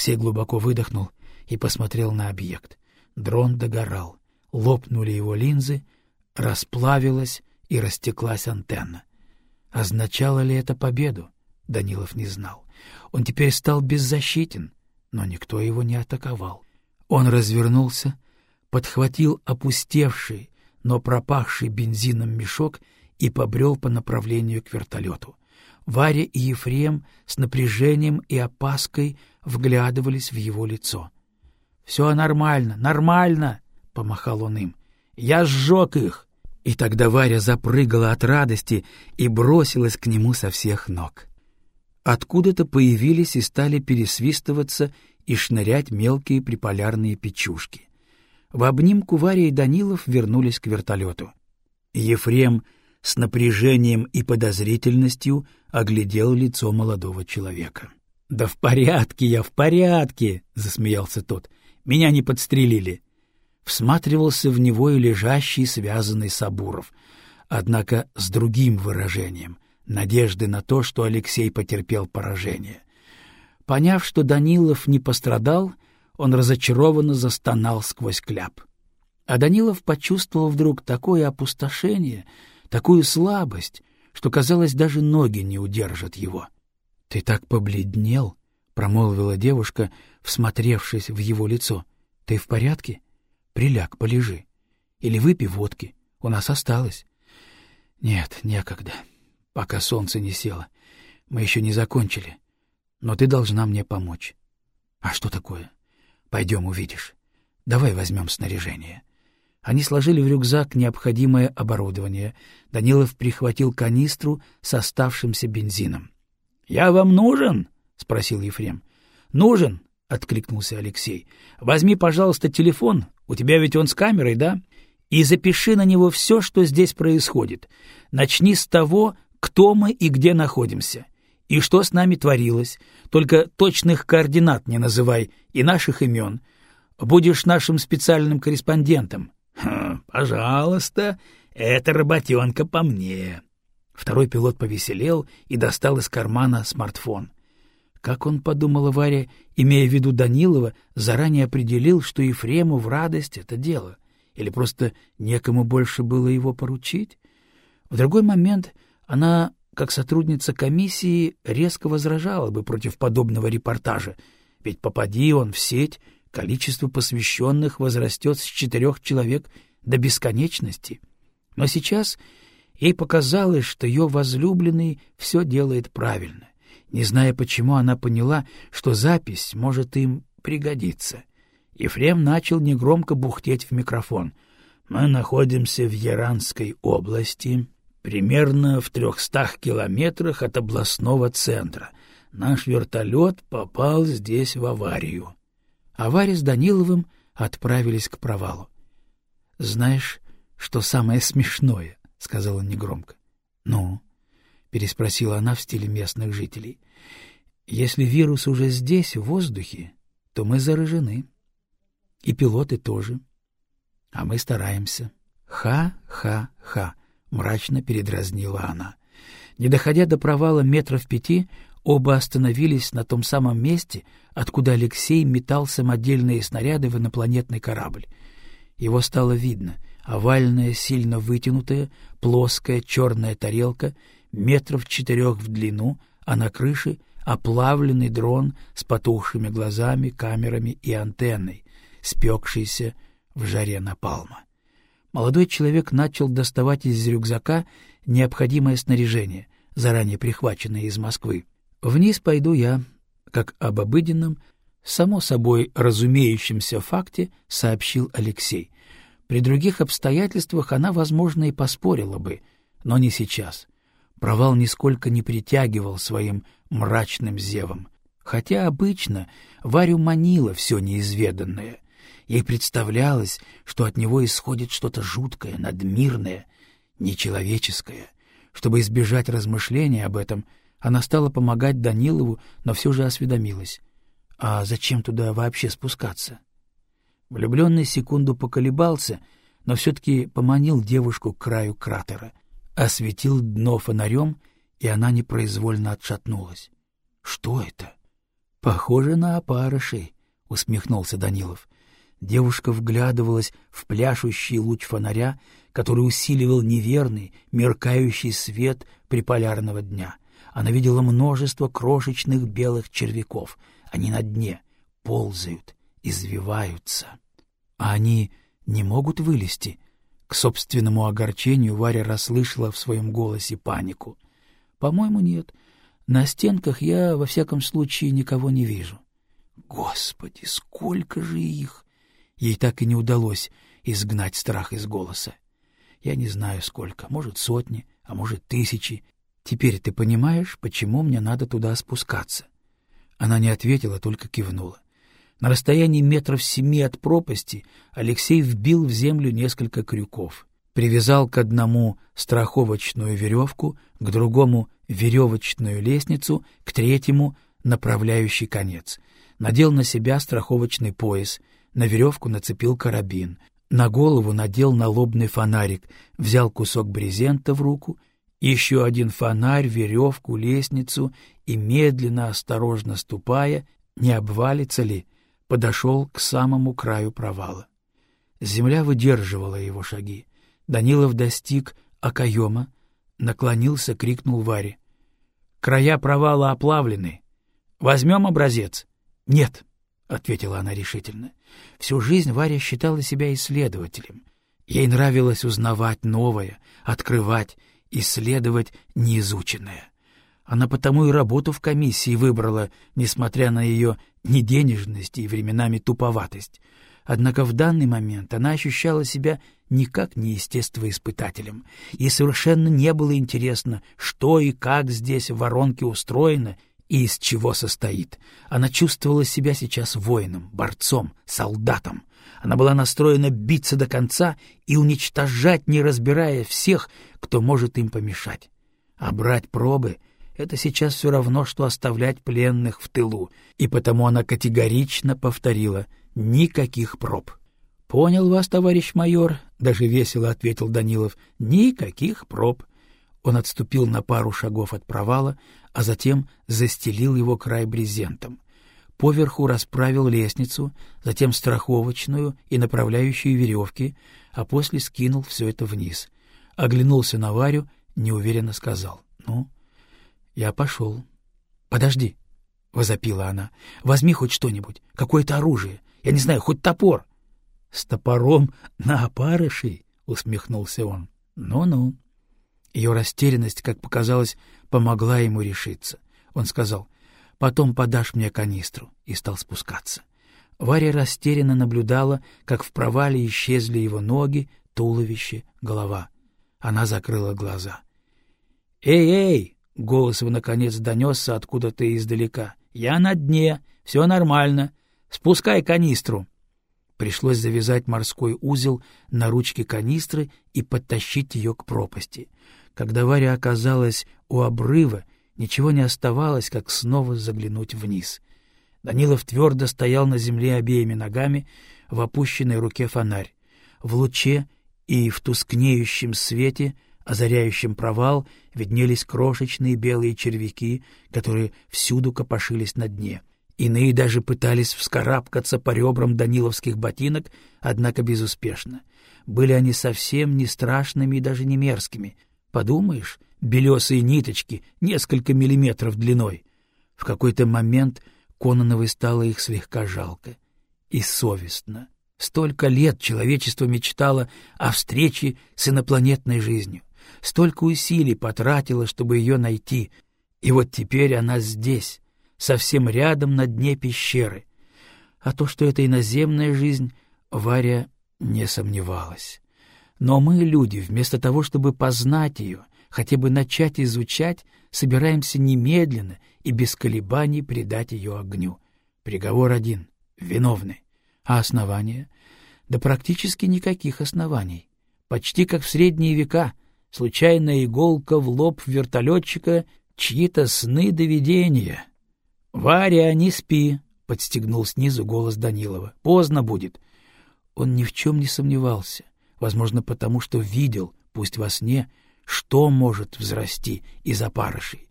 Алексей глубоко выдохнул и посмотрел на объект. Дрон догорал. Лопнули его линзы, расплавилась и растеклась антенна. Означало ли это победу? Данилов не знал. Он теперь стал беззащитен, но никто его не атаковал. Он развернулся, подхватил опустевший, но пропахший бензином мешок и побрел по направлению к вертолету. Варя и Ефрем с напряжением и опаской вглядывались в его лицо. — Все нормально, нормально! — помахал он им. — Я сжег их! И тогда Варя запрыгала от радости и бросилась к нему со всех ног. Откуда-то появились и стали пересвистываться и шнырять мелкие приполярные печушки. В обнимку Варя и Данилов вернулись к вертолету. Ефрем с напряжением и подозрительностью оглядел лицо молодого человека. — Да в порядке я, в порядке! — засмеялся тот. — Меня не подстрелили. Всматривался в него и лежащий связанный Сабуров, однако с другим выражением — надежды на то, что Алексей потерпел поражение. Поняв, что Данилов не пострадал, он разочарованно застонал сквозь кляп. А Данилов почувствовал вдруг такое опустошение — такую слабость, что, казалось, даже ноги не удержат его. — Ты так побледнел, — промолвила девушка, всмотревшись в его лицо. — Ты в порядке? Приляг, полежи. Или выпей водки, у нас осталось. — Нет, некогда, пока солнце не село. Мы еще не закончили, но ты должна мне помочь. — А что такое? Пойдем увидишь. Давай возьмем снаряжение. — они сложили в рюкзак необходимое оборудование. Данилов прихватил канистру с оставшимся бензином. — Я вам нужен? — спросил Ефрем. — Нужен, — откликнулся Алексей. — Возьми, пожалуйста, телефон, у тебя ведь он с камерой, да? И запиши на него все, что здесь происходит. Начни с того, кто мы и где находимся, и что с нами творилось. Только точных координат не называй и наших имен. Будешь нашим специальным корреспондентом. «Пожалуйста, эта работенка по мне». Второй пилот повеселел и достал из кармана смартфон. Как он, подумала Варя, имея в виду Данилова, заранее определил, что Ефрему в радость это дело, или просто некому больше было его поручить? В другой момент она, как сотрудница комиссии, резко возражала бы против подобного репортажа, ведь попади он в сеть, количество посвященных возрастет с четырех человек до бесконечности. Но сейчас ей показалось, что ее возлюбленный все делает правильно. Не зная почему, она поняла, что запись может им пригодиться. Ефрем начал негромко бухтеть в микрофон. «Мы находимся в Яранской области, примерно в трехстах километрах от областного центра. Наш вертолет попал здесь в аварию. Авария с Даниловым отправились к провалу. — Знаешь, что самое смешное? — сказала негромко. — Ну? — переспросила она в стиле местных жителей. — Если вирус уже здесь, в воздухе, то мы заражены. И пилоты тоже. А мы стараемся. Ха-ха-ха, — мрачно передразнила она. Не доходя до провала метров пяти, оба остановились на том самом месте, откуда Алексей метал самодельные снаряды в инопланетный корабль. Его стало видно. Овальная, сильно вытянутая, плоская черная тарелка, метров четырех в длину, а на крыше оплавленный дрон с потухшими глазами, камерами и антенной, спекшийся в жаре напалма. Молодой человек начал доставать из рюкзака необходимое снаряжение, заранее прихваченное из Москвы. «Вниз пойду я», как об обыденном, само собой разумеющемся факте сообщил Алексей. При других обстоятельствах она, возможно, и поспорила бы, но не сейчас. Провал нисколько не притягивал своим мрачным зевом, хотя обычно Варю манило все неизведанное. Ей представлялось, что от него исходит что-то жуткое, надмирное, нечеловеческое. Чтобы избежать размышления об этом, она стала помогать Данилову, но все же осведомилась. А зачем туда вообще спускаться? Влюбленный секунду поколебался, но все-таки поманил девушку к краю кратера, осветил дно фонарем, и она непроизвольно отшатнулась. Что это? — Похоже на опарышей, — усмехнулся Данилов. Девушка вглядывалась в пляшущий луч фонаря, который усиливал неверный, меркающий свет приполярного дня. Она видела множество крошечных белых червяков. Они на дне, ползают, извиваются. А они не могут вылезти? К собственному огорчению Варя расслышала в своем голосе панику. — По-моему, нет. На стенках я, во всяком случае, никого не вижу. Господи, сколько же их! Ей так и не удалось изгнать страх из голоса. Я не знаю сколько, может, сотни, а может, тысячи. Теперь ты понимаешь, почему мне надо туда спускаться? Она не ответила, только кивнула. На расстоянии метров семи от пропасти Алексей вбил в землю несколько крюков, привязал к одному страховочную веревку, к другому веревочную лестницу, к третьему — направляющий конец. Надел на себя страховочный пояс, на веревку нацепил карабин, на голову надел налобный фонарик, взял кусок брезента в руку, еще один фонарь, веревку, лестницу и, медленно, осторожно ступая, не обвалится ли, подошел к самому краю провала. Земля выдерживала его шаги. Данилов достиг окоема, наклонился, крикнул Варе. — Края провала оплавлены. Возьмем образец? — Нет, — ответила она решительно. Всю жизнь Варя считала себя исследователем. Ей нравилось узнавать новое, открывать, исследовать неизученное. Она потому и работу в комиссии выбрала, несмотря на ее неденежность и временами туповатость. Однако в данный момент она ощущала себя никак не естествоиспытателем, и совершенно не было интересно, что и как здесь в воронке устроено и из чего состоит. Она чувствовала себя сейчас воином, борцом, солдатом. Она была настроена биться до конца и уничтожать, не разбирая всех, кто может им помешать. А брать пробы — это сейчас все равно, что оставлять пленных в тылу, и потому она категорично повторила «никаких проб». «Понял вас, товарищ майор», — даже весело ответил Данилов, — «никаких проб». Он отступил на пару шагов от провала, а затем застелил его край брезентом. Поверху расправил лестницу, затем страховочную и направляющие веревки, а после скинул все это вниз. Оглянулся на Варю, неуверенно сказал. — Ну, я пошел. — Подожди, — возопила она. — Возьми хоть что-нибудь, какое-то оружие. Я не знаю, хоть топор. — С топором на опарышей? — усмехнулся он. «Ну — Ну-ну. Ее растерянность, как показалось, помогла ему решиться. Он сказал, «Потом подашь мне канистру», и стал спускаться. Варя растерянно наблюдала, как в провале исчезли его ноги, туловище, голова. Она закрыла глаза. «Эй-эй!» — голос его, наконец, донесся откуда-то издалека. «Я на дне, все нормально. Спускай канистру». Пришлось завязать морской узел на ручке канистры и подтащить ее к пропасти. Когда Варя оказалась у обрыва, ничего не оставалось, как снова заглянуть вниз. Данилов твердо стоял на земле обеими ногами, в опущенной руке фонарь. В луче и в тускнеющем свете, озаряющем провал, виднелись крошечные белые червяки, которые всюду копошились на дне. Иные даже пытались вскарабкаться по ребрам даниловских ботинок, однако безуспешно. Были они совсем не страшными и даже не мерзкими — Подумаешь, белесые ниточки, несколько миллиметров длиной. В какой-то момент Кононовой стало их слегка жалко и совестно. Столько лет человечество мечтало о встрече с инопланетной жизнью, столько усилий потратило, чтобы ее найти, и вот теперь она здесь, совсем рядом на дне пещеры. А то, что это иноземная жизнь, Варя не сомневалась. Но мы, люди, вместо того, чтобы познать ее, хотя бы начать изучать, собираемся немедленно и без колебаний предать ее огню. Приговор один — виновны. А основания? Да практически никаких оснований. Почти как в средние века, случайная иголка в лоб вертолетчика, чьи-то сны до видения. — Варя, не спи! — подстегнул снизу голос Данилова. — Поздно будет. Он ни в чем не сомневался возможно, потому что видел, пусть во сне, что может взрасти из опарышей.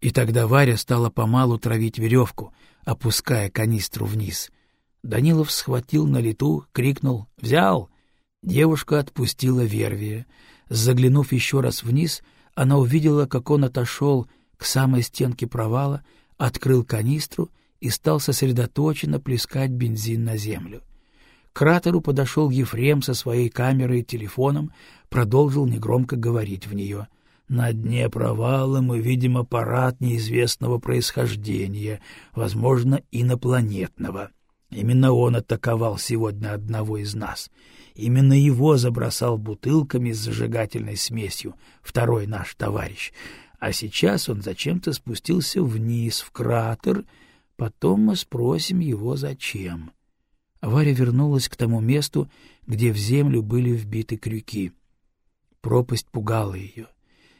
И тогда Варя стала помалу травить веревку, опуская канистру вниз. Данилов схватил на лету, крикнул «Взял!». Девушка отпустила Вервия. Заглянув еще раз вниз, она увидела, как он отошел к самой стенке провала, открыл канистру и стал сосредоточенно плескать бензин на землю. К кратеру подошел Ефрем со своей камерой и телефоном, продолжил негромко говорить в нее. На дне провала мы видим аппарат неизвестного происхождения, возможно, инопланетного. Именно он атаковал сегодня одного из нас. Именно его забросал бутылками с зажигательной смесью второй наш товарищ. А сейчас он зачем-то спустился вниз, в кратер. Потом мы спросим его, зачем. Варя вернулась к тому месту, где в землю были вбиты крюки. Пропасть пугала ее.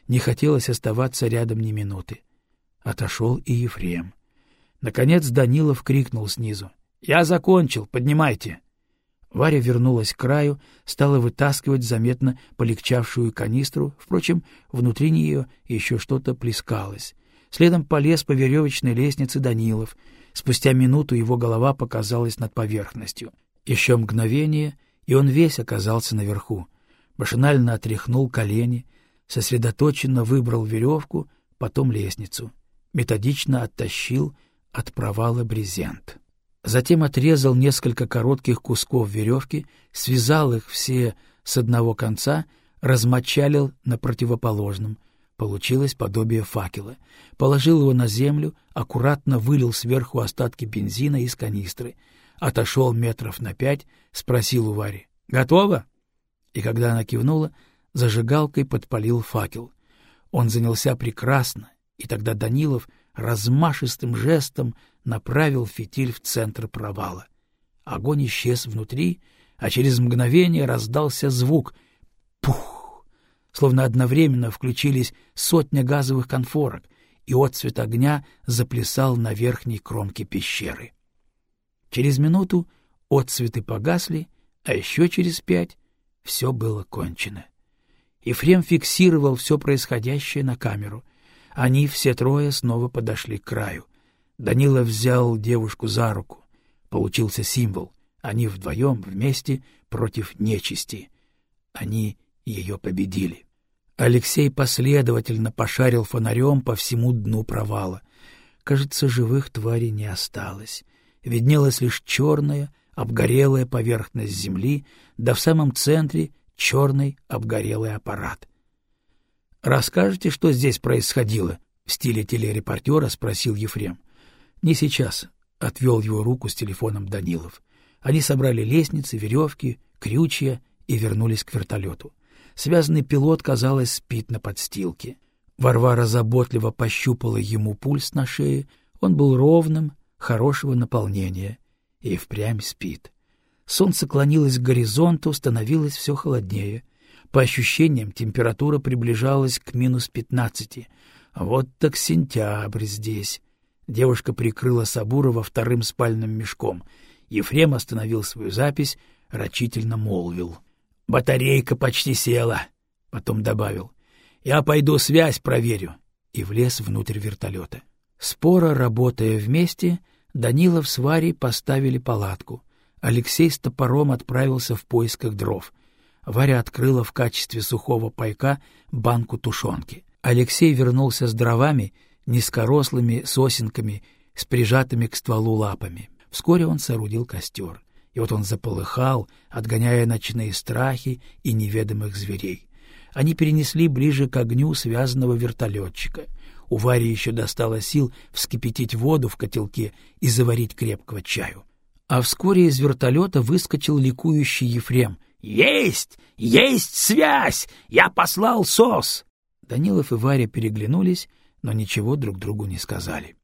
Не хотелось оставаться рядом ни минуты. Отошел и Ефрем. Наконец Данилов крикнул снизу. — Я закончил, поднимайте! Варя вернулась к краю, стала вытаскивать заметно полегчавшую канистру, впрочем, внутри нее еще что-то плескалось. Следом полез по веревочной лестнице Данилов. Спустя минуту его голова показалась над поверхностью. Еще мгновение, и он весь оказался наверху. Машинально отряхнул колени, сосредоточенно выбрал веревку, потом лестницу. Методично оттащил от провала брезент. Затем отрезал несколько коротких кусков веревки, связал их все с одного конца, размочалил на противоположном. Получилось подобие факела. Положил его на землю, аккуратно вылил сверху остатки бензина из канистры. Отошел метров на пять, спросил у Вари. «Готово?» И когда она кивнула, зажигалкой подпалил факел. Он занялся прекрасно, и тогда Данилов размашистым жестом направил фитиль в центр провала. Огонь исчез внутри, а через мгновение раздался звук «пух», словно одновременно включились сотня газовых конфорок, и отцвет огня заплясал на верхней кромке пещеры. Через минуту отцветы погасли, а еще через пять все было кончено. Ефрем фиксировал все происходящее на камеру. Они все трое снова подошли к краю. Данила взял девушку за руку. Получился символ. Они вдвоем, вместе, против нечисти. Они ее победили. Алексей последовательно пошарил фонарем по всему дну провала. Кажется, живых тварей не осталось. Виднелась лишь черная, обгорелая поверхность земли, да в самом центре черный обгорелый аппарат. «Расскажете, что здесь происходило?» — в стиле телерепортера спросил Ефрем. «Не сейчас», — отвел его руку с телефоном Данилов. Они собрали лестницы, веревки, крючья и вернулись к вертолету. Связанный пилот, казалось, спит на подстилке. Варвара заботливо пощупала ему пульс на шее. Он был ровным, хорошего наполнения. И впрямь спит. Солнце клонилось к горизонту, становилось все холоднее. По ощущениям, температура приближалась к минус пятнадцати. Вот так сентябрь здесь. Девушка прикрыла Сабурова вторым спальным мешком. Ефрем остановил свою запись, рачительно молвил. — Батарейка почти села. Потом добавил. — Я пойду связь проверю. И влез внутрь вертолета. Спора, работая вместе, Данилов с Варей поставили палатку. Алексей с топором отправился в поисках дров. Варя открыла в качестве сухого пайка банку тушенки. Алексей вернулся с дровами, низкорослыми сосенками, с прижатыми к стволу лапами. Вскоре он соорудил костер. И вот он заполыхал, отгоняя ночные страхи и неведомых зверей. Они перенесли ближе к огню связанного вертолетчика. У Вари еще достало сил вскипятить воду в котелке и заварить крепкого чаю. А вскоре из вертолета выскочил ликующий Ефрем. «Есть! Есть связь! Я послал СОС!» Данилов и Варя переглянулись, но ничего друг другу не сказали.